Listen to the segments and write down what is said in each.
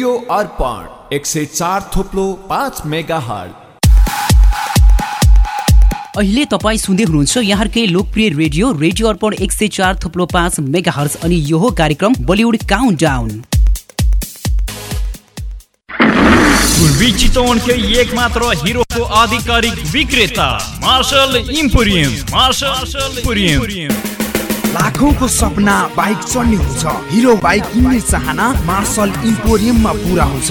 यो अर्पण एक सय चार थोप्लो पाँच मेगा हल अहिले तपाईँ सुन्दै हुनुहुन्छ यहाँकै लोकप्रिय रेडियो रेडियो अर्पण एक सय चार थुप्लो पाँच मेगा हर्स अनि यो हो कार्यक्रम बलिउड काउन्ट डाउन पूर्वी चितवनकै एक मात्र हिरोको आधिकारिक विक्रेता मार्शल इम्पोरियम मार्शल इम्पोरियम। लाखौंको सपना बाइक चढ्ने हुन्छ। हिरो बाइक किन्ने चाहना मार्शल इम्पोरियममा पुरा हुन्छ।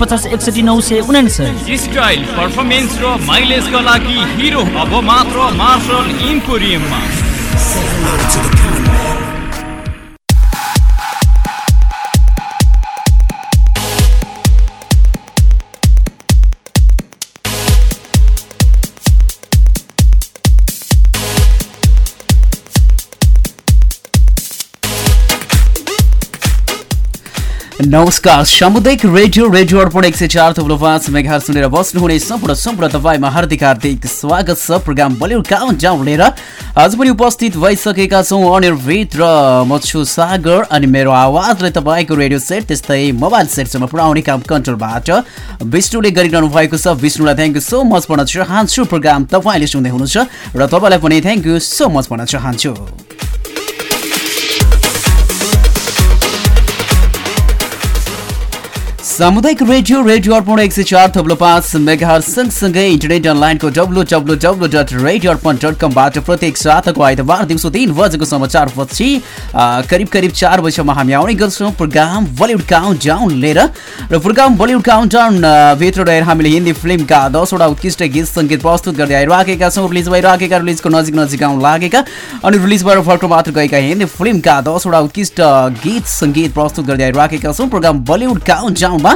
पचास एकसठी नौ सय उनासय स्टाइल पर्फर्मेन्स र माइलेजका लागि हिरो अब मात्र मार्शल इम्पोरियममा नमस्कार। सामुदायिक रेडियो रेडियो अर्पण एक सय चार थुप्रो पाँच मेघार सुनेर बस्नुहुने सम्पूर्ण सम्पूर्ण तपाईँमा हार्दिक हार्दिक स्वागत छ प्रोग्राम बलिउड काउन्ट डाउन लिएर आज पनि उपस्थित भइसकेका छौँ अनिर्भित्र म छु सागर अनि मेरो आवाजले तपाईँको रेडियो सेट त्यस्तै मोबाइल सेटसम्म पुऱ्याउने काम कन्ट्रोलबाट विष्णुले गरिरहनु भएको छ। विष्णुलाई थ्याङ्क यू सो मच भन्न चाहन्छु। प्रोग्राम तपाईँले सुन्दै हुनुहुन्छ र तपाईँलाई पनि थ्याङ्क यू सो मच भन्न चाहन्छु। सामुदायिक रेडियो रेडियो अर्पण एक सय चार थप्लो पाँच मेगाहर सँगसँगै इन्टरनेट अनलाइनको W W W dot radio Arpan dot कमबाट प्रत्येक साताको आइतबार दिउँसो तिन बजेको समाचारपछि करिब करिब चार बजीसम्म हामी आउने गर्छौँ प्रोग्राम बलिउड काउन्ट डाउन लिएर। र प्रोग्राम बलिउड काउन्ट डाउन भित्र रहेर हामीले हिन्दी फिल्मका दसवटा उत्कृष्ट गीत सङ्गीत प्रस्तुत गर्दै आइराखेका छौँ। रिलिज भइराखेका रिलिजको नजिक नजिक आउन लागेका अनि रिलिज भएर फर्को मात्र गएका हिन्दी फिल्मका दसवटा उत्कृष्ट गीत सङ्गीत प्रस्तुत गर्दै आइराखेका छौँ। प्रोग्राम बलिउड काउन्ट डाउनमा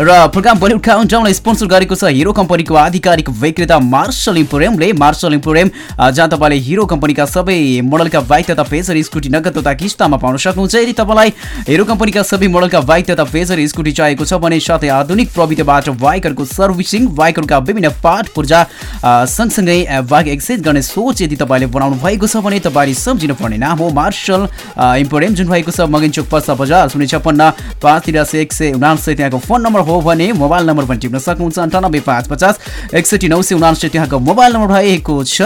र प्रोग्राम बलिउड काउन्ट डाउनलाई स्पोन्सर गरेको छ हिरो कम्पनीको आधिकारिक विक्रेता मार्शल इम्पोरियमले। मार्शल इम्पोरियम जहाँ तपाईँले हिरो कम्पनीका सबै मोडलका बाइक तथा पेजर स्कुटी नगद तथा किस्तामा पाउन सक्नुहुन्छ। यदि तपाईँलाई हिरो कम्पनीका सबै मोडलका बाइक तथा पेजर स्कुटी चाहिएको छ भने साथै आधुनिक प्रविधिबाट बाइकहरूको सर्भिसिङ बाइकहरूका विभिन्न पार्ट पूर्जा सँगसँगै बाइक एक्सचेन्ज गर्ने सोच यदि तपाईँले बनाउनु भएको छ भने तपाईँले सम्झिनु पर्ने नाम हो मार्शल इम्पोरियम। जुन भएको छ मगिन चोक पर्सा बजार शून्य छप्पन्न पाँच तिरासी एक सय उनासी त्यहाँको फोन नम्बर हो भने मोबाइल नम्बर पनि टिप्न सक्नुहुन्छ। अन्ठानब्बे पाँच पचास एकसठी नौ सय उनासी त्यहाँको मोबाइल नम्बर भएको छ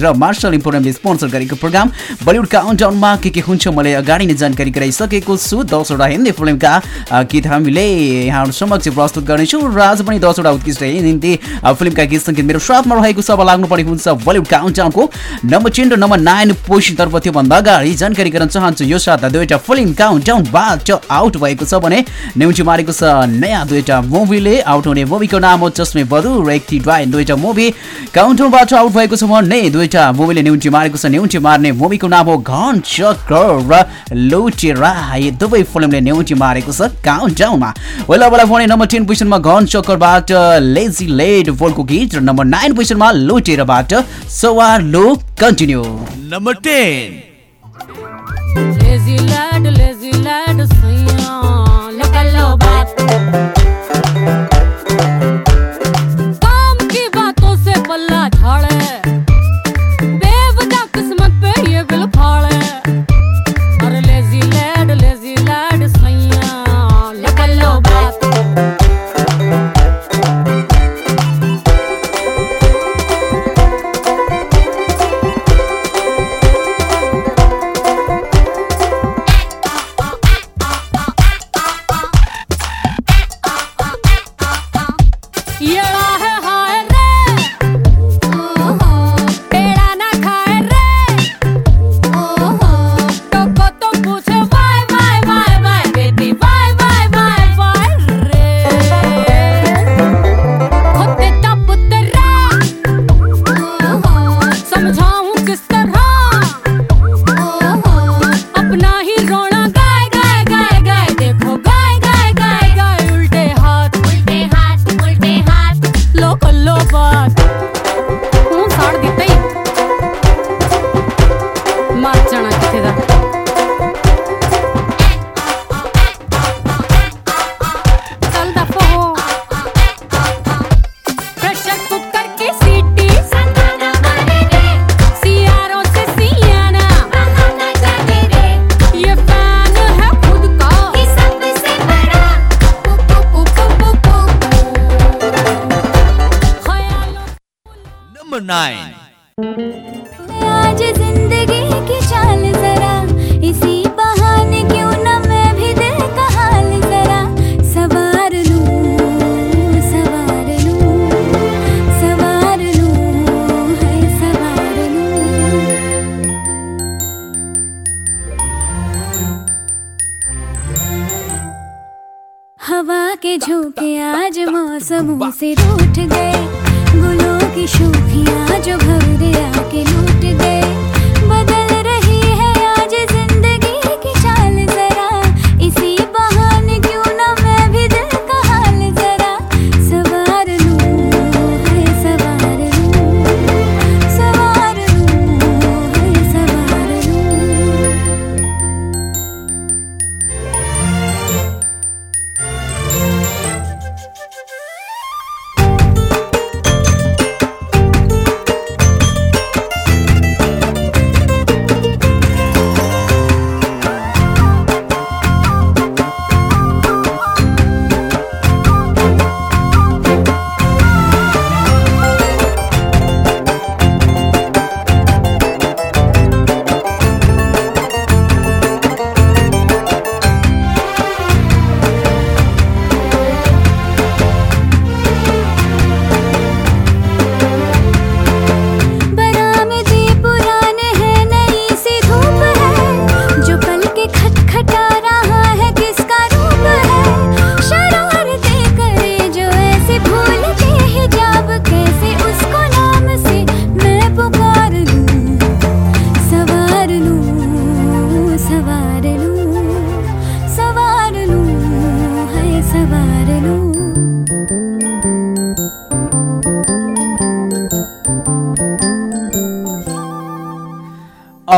र मार्शल इम्पोरियमले स्पोन्सर गरेको प्रोग्राम बलिउड काउन्टाउनमा के के हुन्छ मैले अगाडि नै जानकारी गराइसकेको छु। दसवटा हिन्दी फिल्मका गीत हामीले यहाँहरू समक्ष प्रस्तुत गर्नेछौँ र आज पनि दसवटा उत्कृष्ट हिन्दी फिल्मका गीत सङ्गीत मेरो साथमा रहेको छ। अब लाग्नुपर्ने हुन्छ बलिउड काउन्टाउनको नम्बर टेन र नम्बर नाइन पोजिसनतर्फ त्योभन्दा अगाडि जानकारी गर्न चाहन्छु यो साता दुईवटा फिल्म काउन्टाउनबाट आउट भएको छ भने न्युटी मारेको छ। नयाँ दुईवटा मुभीले आउट हुने मुभीको नाम हो चस्मे बरु र एक ड्वाइन दुईवटा मुभी। काउन्टरबाट आउट भएको छ भने दुईवटा मुभीले न्युटी मारेको छ। न्युटी मार्ने मुभीको नाम हो घन चक्र र लुटेरा। यो दुवै फिल्मले न्युटी मारेको छ काउन्ट डाउनमा पहिला बेला भने नम्बर टेन पोजिसनमा घन चक्करबाट लेजी लेड बोलको गीत र नम्बर नाइन पोजिसनमा लुटेराबाट सवार लो कन्टिन्यू नम्बर टेन हवा के झोंके आज मौसमों से रूठ गए। गुलों की शूखियाँ जो भवरे आके लूट गए।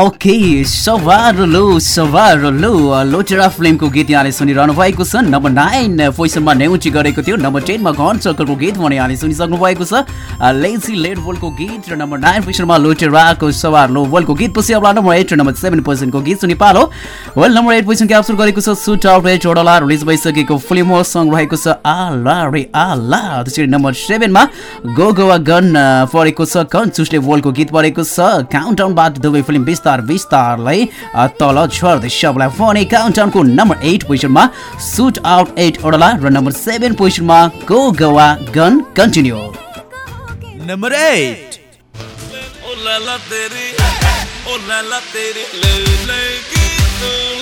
now ओके सवारलो सवारलो लोचरा फिल्मको गीत यहाँले सुनिरहनु भएको छ। नम्बर नाइन पोजिसनमा नेउची गरेको थियो। नम्बर टेनमा घन सर्कलको गीत भने यहाँले सुनिसक्नु भएको छ लेसी लेड बोलको गीत र नम्बर नाइन पोजिसनमा लोचराको सवारलो बोलको गीत पछि अब नम्बर एट र नम्बर सेभेन पोजिसनको गीत सुनि पालो well number eight position capture गरेको छ। Shoot out at Wadala release भइसकेको फिल्म हो। सङ्ग रहेको छ आला रे आला त्यसरी नम्बर सेभेनमा गो गोवा गन परेको छ। कन चुस्ले बोलको गीत परेको छ। काउन्टाउनबाट दुवै फिल्म बिस्तार बिस्तारलाई अ, तल झर्दै सबलाई भने काउन्टाउनको नम्बर एट पोजिसनमा सुट आउट एट ओडला र नम्बर सेभेन पोजिसनमा go Goa gone continue number eight ओ लैला तेरी ओ लैला तेरी ले लेगी तू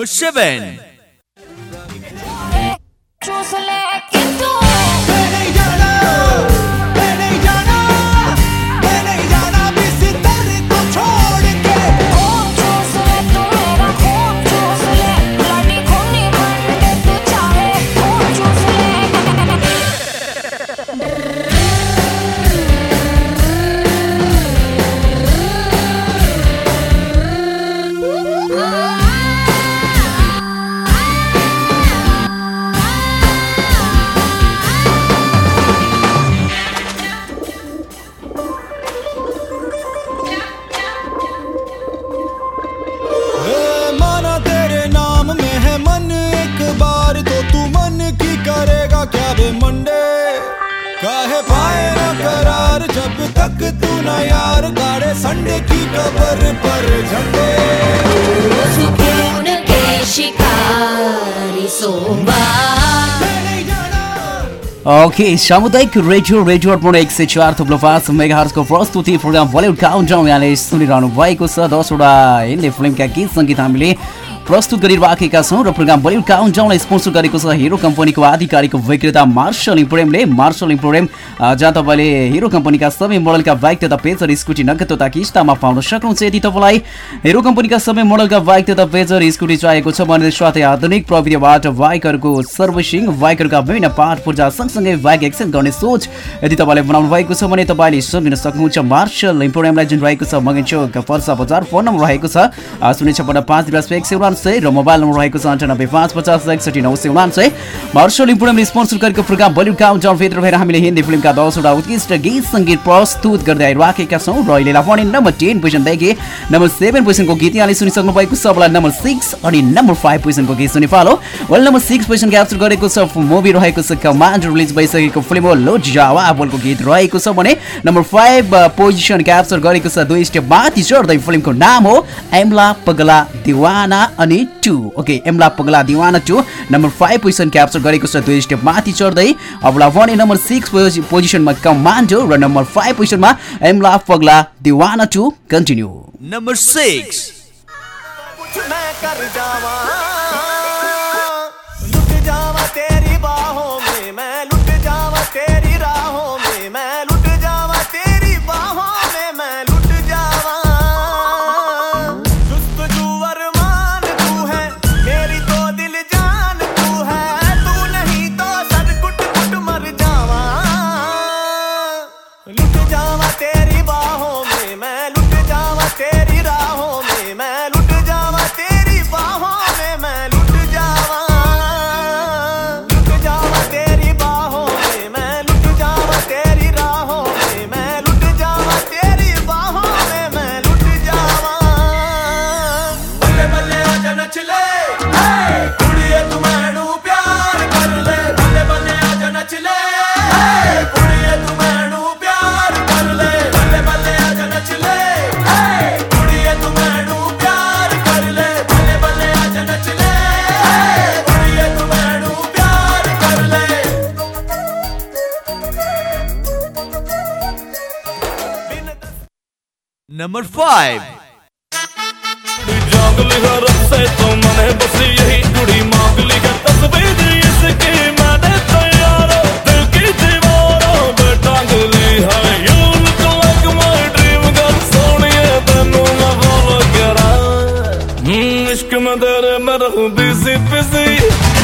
number seven. ओके सामुदायिक रेडियो रेडियो अर्पण एक सय चार थुप्रो पाँच मेगाहरको प्रस्तुति प्रोग्राम बलिउड काउन्टाउन यहाँले सुनिरहनु भएको छ। दसवटा हिन्दी फिल्मका गीत सङ्गीत हामीले प्रस्तुत गरिराखेका छौँ र प्रोग्राम बलिउड काउन्टाउनलाई स्पोन्सर गरेको छ हिरो कम्पनीको आधिकारिक विक्रेता मार्शल इम्पोरियमले मार्शल इम्पोरियम जहाँ तपाईँले हिरो कम्पनीका सबै मोडलका बाइक तथा पेजर स्कुटी नगद तथा किस्तामा पाउन सक्नुहुन्छ। यदि तपाईँलाई हिरो कम्पनीका सबै मोडलका बाइक तथा पेजर स्कुटी चाहिएको छ भने साथै आधुनिक प्रविधिबाट बाइकहरूको सर्भिसिङ बाइकहरूका विभिन्न पार्ट पूर्जा सँगसँगै बाइक एक्सचेन्ज गर्ने सोच यदि तपाईँले बनाउनु भएको छ भने तपाईँले सम्झिन सक्नुहुन्छ। मार्शल इम्पोरियमलाई जुन रहेको छ मगन चौक पर्सा बजार फोन नम्बर रहेको छ शून्य छपन्न पाँच एक सय उनान्सय र मोबाइल नम्बर रहेको छ अन्ठानब्बे पाँच पचास एकसठी नौ सय उनान्सय मार्शल इम्पोरियमले स्पोन्सर गरेको प्रोग्राम बलिउड काउन्टाउन भित्र भएर हामीले हिन्दी फिल्मका दसवटा उत्कृष्ट गीत सङ्गीत प्रस्तुत गर्दै आइराखेका छौँ। र अहिलेलाई पनि नम्बर टेन पोजिसनदेखि नम्बर सेभेन पोजिसनको गीत यहाँले सुनिसक्नु भएको छ मलाई नम्बर सिक्स अनि नम्बर फाइभ पोजिसनको गीत सुनि पालो। Well number six position capture गरेको छ मुभी रहेको छ कमान्ड रिलिज भइसकेको फिल्म हो लो जावा बोलको गीत रहेको छ भने नम्बर फाइभ पोजिसन क्याप्चर गरेको छ दुई स्टेप माथि चढ्दै फिल्मको नाम हो एमला पगला दिवाना। अनि टू ओके एमला पगला दिवाना two number five position capture गरेको छ दुई स्टेप माथि चढ्दै। अबला भने नम्बर सिक्स पोजिसनमा कमान्डो र नम्बर फाइभ पोजिसनमा एमला पगला दिवाना टू कन्टिन्यू नंबर सिक्स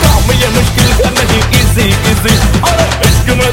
काम ये मुश्किल है नहीं easy easy अरे इश्क में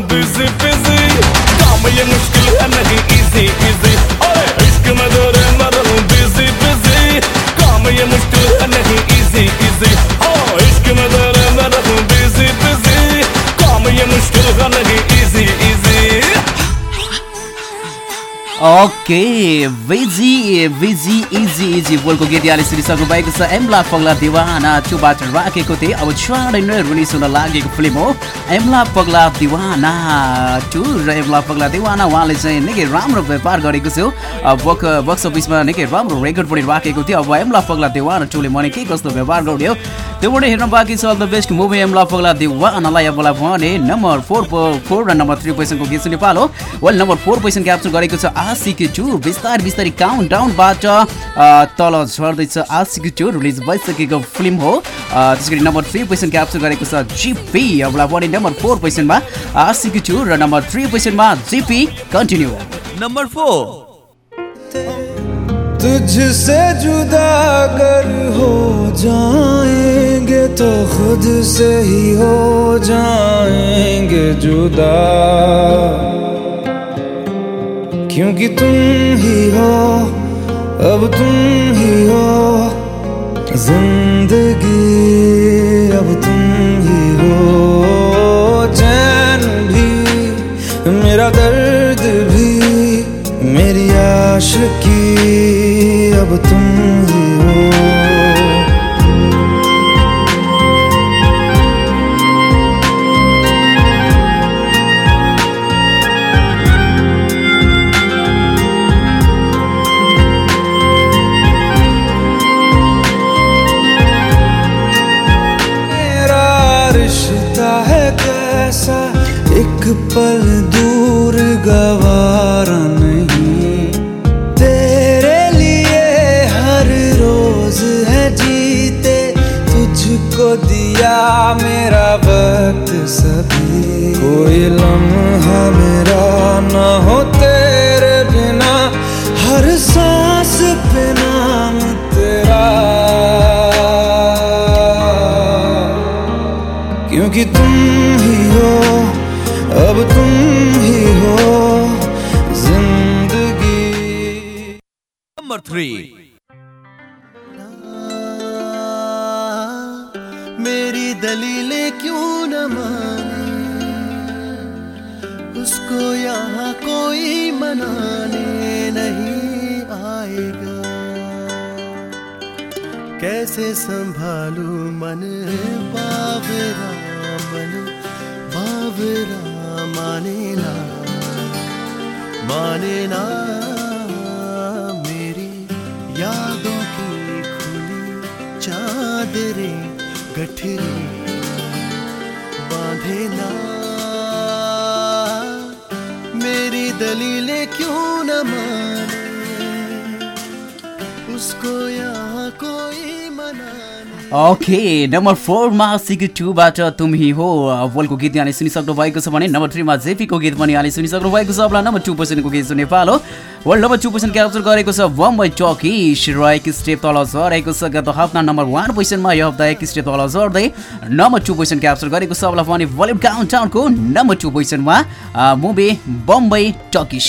दर मैं ओके विजी विजी इजी इजी बोलको गीत यहाँले सुनिसक्नु भएको छ। एमला पगला दिवाना टुबाट राखेको थिएँ। अब चाँडै नै रिलिज हुन लागेको फिल्म हो। एमला पगला दिवाना टु र एमला पगला दिवाना उहाँले चाहिँ निकै राम्रो व्यापार गरेको थियो बक बक्स अफिसमा निकै राम्रो रेकर्ड पनि राखेको थियो। अब एमला पगला दिवाना टुले मैले के कस्तो व्यवहार गर्ने त्योबाट हेर्न बाँकी छ द बेस्ट मुभी एमला पगला दिवानालाई अबलाई भने नम्बर फोर फोर र नम्बर थ्री पोजिसनको गीत सुने पालो। Well number four position capture गरेको छ आशिकी टू बिस्तारै बिस्तारै काउन्ट डाउनबाट तल झर्दैछ आशिकी टू रिलिज भइसकेको फिल्म हो। त्यसै गरी नम्बर थ्री पोजिसन क्याप्चर गरेको छ जिपी। अबलाई भने नम्बर फोर पोजिसनमा आशिकी टू र नम्बर थ्री पोजिसनमा जिपी कन्टिन्यू। Number four. तुझसे जुदा कर हो जाएँगे तो खुद से ही हो जाएँगे जुदा। क्योंकि तुम ही हो, अब तुम ही हो, ज़िंदगी तुम ही हो। मेरा रिश्ता है कैसा? एक पल मेरा वक्त सभी। कोई लम्हा मेरा ना हो तेरे बिना, हर सांस पे नाम तेरा। क्योंकि तुम ही हो, अब तुम ही हो, ज़िंदगी। नंबर थ्री मनाने नहीं आएगा। कैसे संभालू मन? बावरा मन, बावरा माने ना माने ना मेरी यादों की खुली चादरें, गठरी बांधे ना। मेरी दलीलें क्यों न माने? उसको मनाने ओके नम्बर फोरमा सिकी टूबाट तुम ही हो बोलको गीत यहाँले सुनिसक्नु भएको छ भने नम्बर थ्रीमा जेपीको गीत पनि यहाँले सुनिसक्नु भएको छ नम्बर टू पर्सेन्टको गीत सुने पालो well number two percent capture गरेको छ बम्बई टकिस र एक स्टेप तल झरेको छ गत हप्ता नम्बर वान पोजिसनमा यो हप्ता एक स्टेप तल झर्दै नम्बर टू पोजिसन क्याप्चर गरेको छ अब भने बलिउड काउन्ट टाउनको नम्बर टू पोजिसनमा मुभी बम्बई टकिस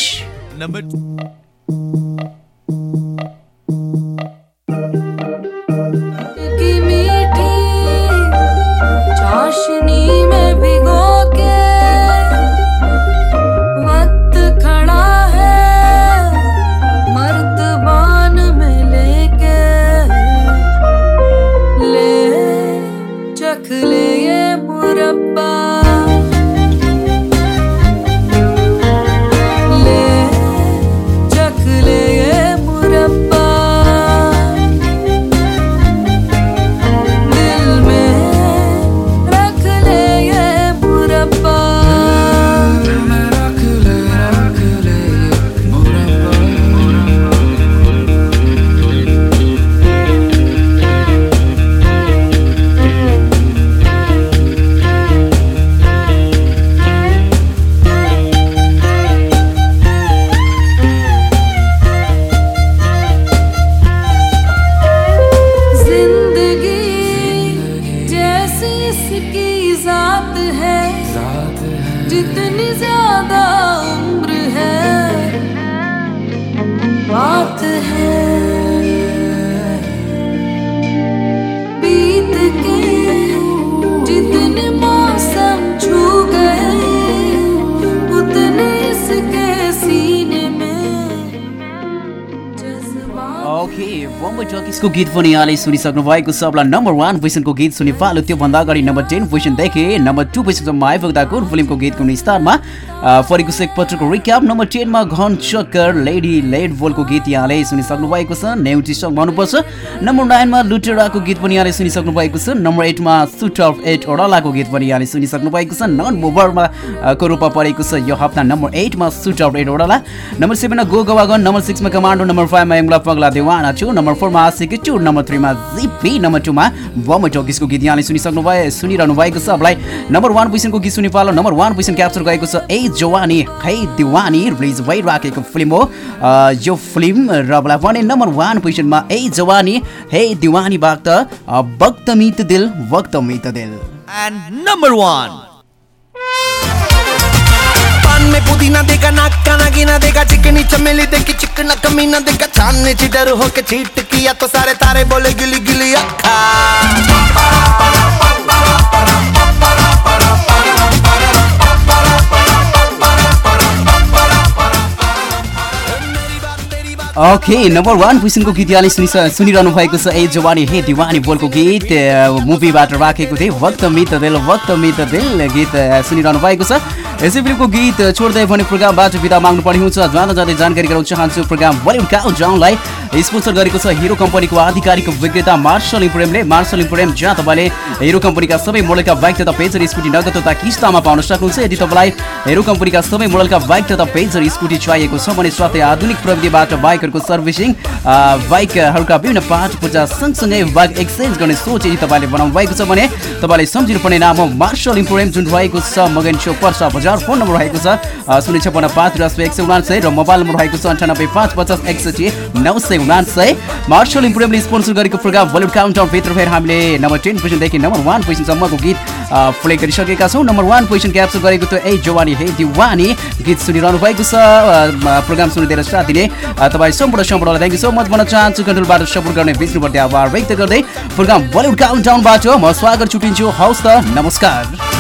टकिसको गीत पनि यहाँले सुनिसक्नु भएको छ। अब नम्बर वान पोजिसनको गीत सुनि पालो त्योभन्दा अगाडि नम्बर टेन पोजिसनदेखि नम्बर टू पोजिसनसम्म आइपुग्दा कुन फिल्मको गीतको स्थानमा? छ एकपटकको रिक्याप नम्बर टेनमा घन चक्कर लेडी लेड बोलको गीत यहाँले सुनिसक्नु भएको छ। नेउटी सङ भन्नुपर्छ। नम्बर नाइनमा लुटेराको गीत पनि यहाँले सुनिसक्नु भएको छ। नम्बर एटमा सुट अफ एट ओडालाको गीत पनि यहाँले सुनिसक्नु भएको छ। नन मोभरमा अ, को रूपमा परेको छ यो हप्ता। नम्बर एटमा सुट अफ एट ओडाला नम्बर सेभेनमा गो गवागन। नम्बर सिक्समा कमान्डो। नम्बर फाइभमा एङ्ला पगला देवाना छु। नम्बर फोरमा टु नम्बर थ्रीमा जिपी नम्बर टूमा बम टकिसको गीत यहाँले सुनिसक्नु भयो सुनिरहनु भएको छ अबलाई। नम्बर वान पोजिसनको गीत सुनि पालो नम्बर वान पोजिसन क्याप्चर गरेको छ ए जवानी है दिवानी। रिलिज भइराखेको फिल्म हो। यो फिल्म र अबलाई भने नम्बर वान पोजिसनमा ए जवानी हे दिवानीबाट अ, वक्त मित दिल वक्त मित दिल। And number one. पान में पुदीना देगा, नाक का नागिना देगा चिकनी चमेली देखी चिकना कमीना देगा। चांदनी चिडर होके चीट किया तो सारे तारे बोले, गिली गिली अक्खा ओके नम्बर वान पोजिसनको गीत यहाँले सुनि सुनिरहनु भएको छ, ए जवानी, हे दिवानी बोलको गीत मुभीबाट राखेको थिएँ, वक्त मित दिल, वक्त मित दिल, गीत सुनिरहनु भएको छ। यसै फिल्मको गीत छोड्दै भने प्रोग्रामबाट बिदा माग्नु पर्ने हुन्छ। जान जाँदै जानकारी गराउन चाहन्छु प्रोग्राम बलिउड काउ जाउनलाई स्पोन्सर गरेको छ हिरो कम्पनीको आधिकारिक विक्रेता मार्शल इम्पोरियमले मार्शल इम्पोरियम जहाँ तपाईँले हिरो कम्पनीका सबै मोडलका बाइक तथा पेजर स्कुटी नगद तथा किस्तामा पाउन सक्नुहुन्छ। यदि तपाईँलाई हिरो कम्पनीका सबै मोडलका बाइक तथा पेजर स्कुटी चाहिएको छ भने साथै आधुनिक प्रविधिबाट बाइकहरूको सर्भिसिङ बाइकहरूका विभिन्न पार्ट पूजा सँगसँगै बाइक एक्सचेन्ज गर्ने सोच यदि तपाईँले बनाउनु भएको छ भने तपाईँले सम्झिनुपर्ने नाम हो मार्शल इम्पोरियम जुन रहेको छ मगन चौक पर्सा फोन नम्बर रहेको छ। शून्य छपन्न पाँच तिरासी एक सय उनासय र मोबाइल नम्बर रहेको छ अन्ठानब्बे पाँच पचास एकसठी नौ सय उनासय मार्शल इम्पोरियमले स्पोन्सर गरेको प्रोग्राम बलिउड काउन्टाउनभित्र फेरि हामीले नम्बर टेन पोजिसनदेखि नम्बर वान पोजिसनसम्मको गीत प्ले गरिसकेका छौँ। नम्बर वान पोजिसन क्याप्चर गरेको थियो ए जवानी हे दिवानी। गीत सुनिरहनु भएको छ। प्रोग्राम सुनिदिएर साथ दिने तपाईँ सम्पूर्ण सम्पूर्णलाई थ्याङ्क यू सो मच भन्न चाहन्छु। कन्ट्रोलबाट सपोर्ट गर्ने विष्णुप्रति आभार व्यक्त गर्दै प्रोग्राम बलिउड काउन्टाउनबाट म स्वागत छुटिन्छु। हौस् त नमस्कार।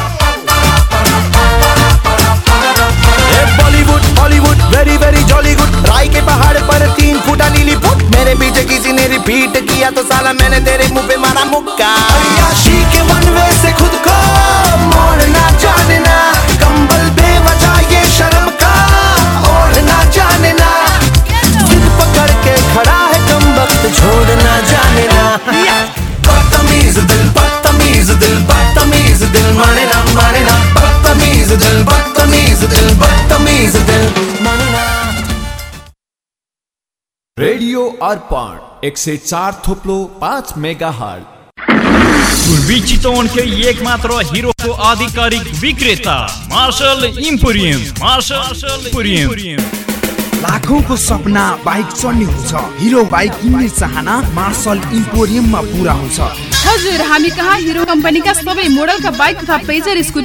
जॉली के पहाड़ पर तीन फुटा नीली फुट। मेरे पीछे किसी ने रिपीट किया तो साला मैंने तेरे मुँह पे मारा मुक्का। के वन वे से खुद को मोड़ना जानना अर्पण एक सय चार थोप्लो पाँच मेगा पूर्वी चितवन के एक मात्र हिरो को आधिकारिक विक्रेता मार्शल इम्पोरियम मार्शल इम्पोरियम। लाखौंको सपना बाइक चढ्ने हुन्छ हिरो बाइक किन्ने चाहना मार्शल इम्पोरियममा पुरा हुन्छ। हजुर हामी कहाँ हिरो कम्पनीका सबै मोडलका बाइक तथा पेजर स्कुटी